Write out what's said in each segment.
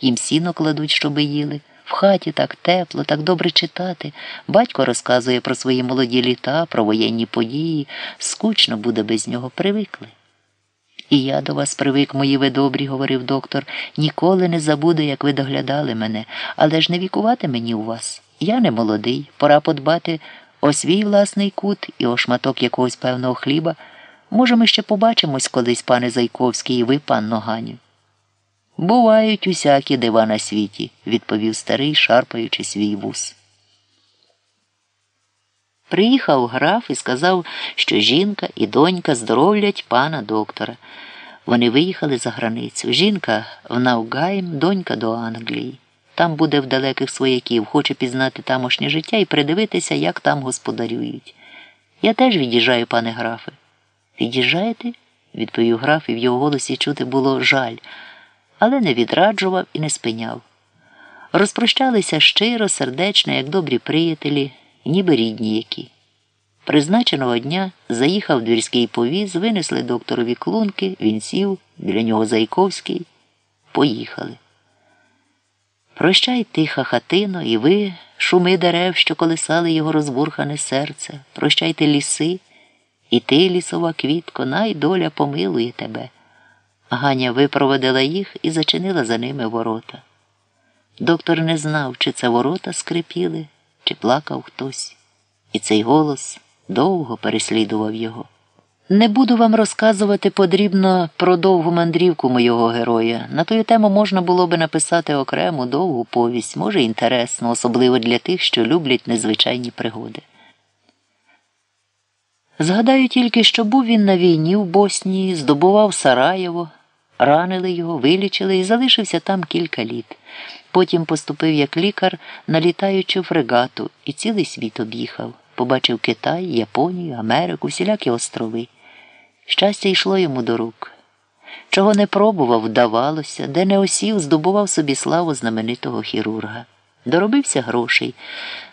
їм сіно кладуть, щоби їли. В хаті так тепло, так добре читати. Батько розказує про свої молоді літа, про воєнні події. Скучно буде без нього, привикли. І я до вас привик, мої ви добрі, говорив доктор, ніколи не забуду, як ви доглядали мене, але ж не вікувати мені у вас. Я не молодий, пора подбати о свій власний кут і о шматок якогось певного хліба. Може, ми ще побачимось колись, пане Зайковський, і ви, панно Ганю. Бувають усякі дива на світі, відповів старий, шарпаючи свій вус. Приїхав граф і сказав, що жінка і донька здоровлять пана доктора. Вони виїхали за границю. Жінка в Наугайм, донька до Англії. Там буде в далеких свояків, хоче пізнати тамошнє життя і придивитися, як там господарюють. Я теж від'їжджаю, пане графе. Від'їжджаєте? відповів граф, і в його голосі чути було жаль, але не відраджував і не спиняв. Розпрощалися щиро, сердечно, як добрі приятелі, ніби рідні які. Призначеного дня заїхав двірський повіз, винесли докторові клунки, він сів, біля нього Зайковський. Поїхали. Прощай, тиха хатино, і ви, шуми дерев, що колисали його розбурхане серце. Прощайте ліси, і ти, лісова квітко, най доля помилує тебе. Ганя випроводила їх і зачинила за ними ворота. Доктор не знав, чи це ворота скрипіли, чи плакав хтось, і цей голос довго переслідував його. Не буду вам розказувати подрібно про довгу мандрівку мого героя. На ту тему можна було би написати окрему довгу повість, може інтересну, особливо для тих, що люблять незвичайні пригоди. Згадаю тільки, що був він на війні в Боснії, здобував Сараєво, ранили його, вилічили і залишився там кілька літ. Потім поступив як лікар на літаючу фрегату і цілий світ об'їхав. Побачив Китай, Японію, Америку, всілякі острови. Щастя йшло йому до рук. Чого не пробував, вдавалося, де не осів, здобував собі славу знаменитого хірурга. Доробився грошей,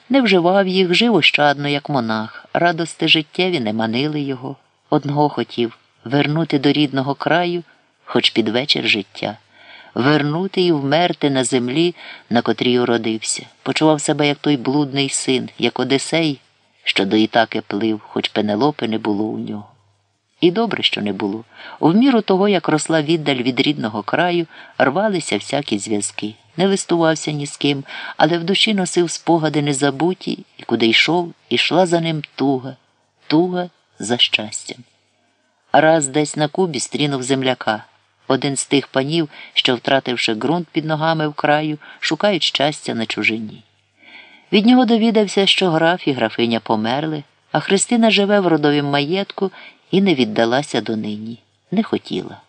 не вживав їх, жив ощадно, як монах. Радости життєві не манили його. Одного хотів вернути до рідного краю, хоч під вечір життя, вернути і вмерти на землі, на котрій уродився. Почував себе, як той блудний син, як Одесей, що до Ітаки плив, хоч пенелопи не було у нього. І добре, що не було. В міру того, як росла віддаль від рідного краю, рвалися всякі зв'язки. Не листувався ні з ким, але в душі носив спогади незабуті, і куди йшов, ішла за ним туга, туга за щастям. Раз десь на кубі стрінув земляка, один з тих панів, що, втративши ґрунт під ногами в краю, шукають щастя на чужині. Від нього довідався, що граф і графиня померли, а Христина живе в родовім маєтку і не віддалася донині, не хотіла.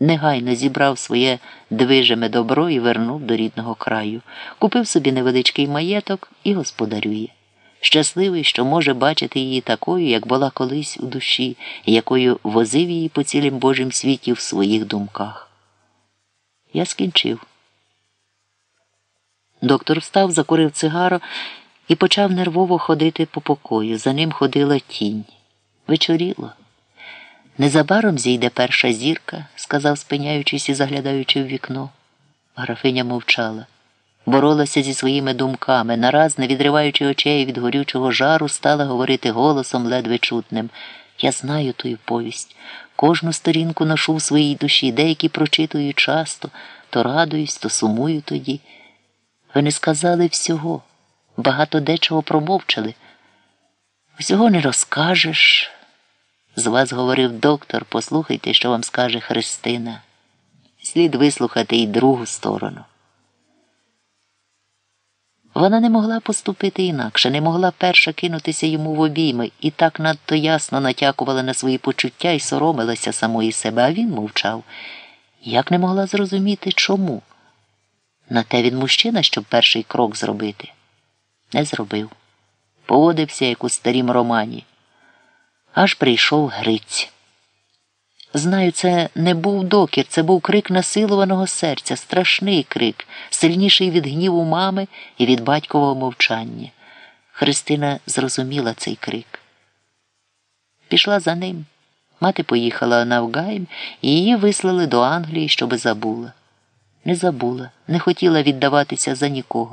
Негайно зібрав своє движеме добро і вернув до рідного краю, купив собі невеличкий маєток і господарює. Щасливий, що може бачити її такою, як була колись у душі, якою возив її по цілім Божім світі в своїх думках. Я скінчив. Доктор встав, закурив цигаро і почав нервово ходити по покою. За ним ходила тінь. Вечоріло. Незабаром зійде перша зірка, сказав, спиняючись і заглядаючи в вікно. Графиня мовчала, боролася зі своїми думками, нараз, не відриваючи очей від горючого жару, стала говорити голосом ледве чутним. Я знаю тую повість. Кожну сторінку ношу в своїй душі, деякі прочитую часто, то радуюсь, то сумую тоді. Ви не сказали всього, багато дечого промовчали. Всього не розкажеш. З вас говорив доктор, послухайте, що вам скаже Христина. Слід вислухати і другу сторону. Вона не могла поступити інакше, не могла перша кинутися йому в обійми і так надто ясно натякувала на свої почуття і соромилася самої себе, а він мовчав. Як не могла зрозуміти, чому? На те він мужчина, щоб перший крок зробити. Не зробив. Поводився, як у старім романі. Аж прийшов Гриць. Знаю, це не був докір, це був крик насилуваного серця, страшний крик, сильніший від гніву мами і від батькового мовчання. Христина зрозуміла цей крик. Пішла за ним. Мати поїхала на Вгайм і її вислали до Англії, щоби забула. Не забула, не хотіла віддаватися за нікого.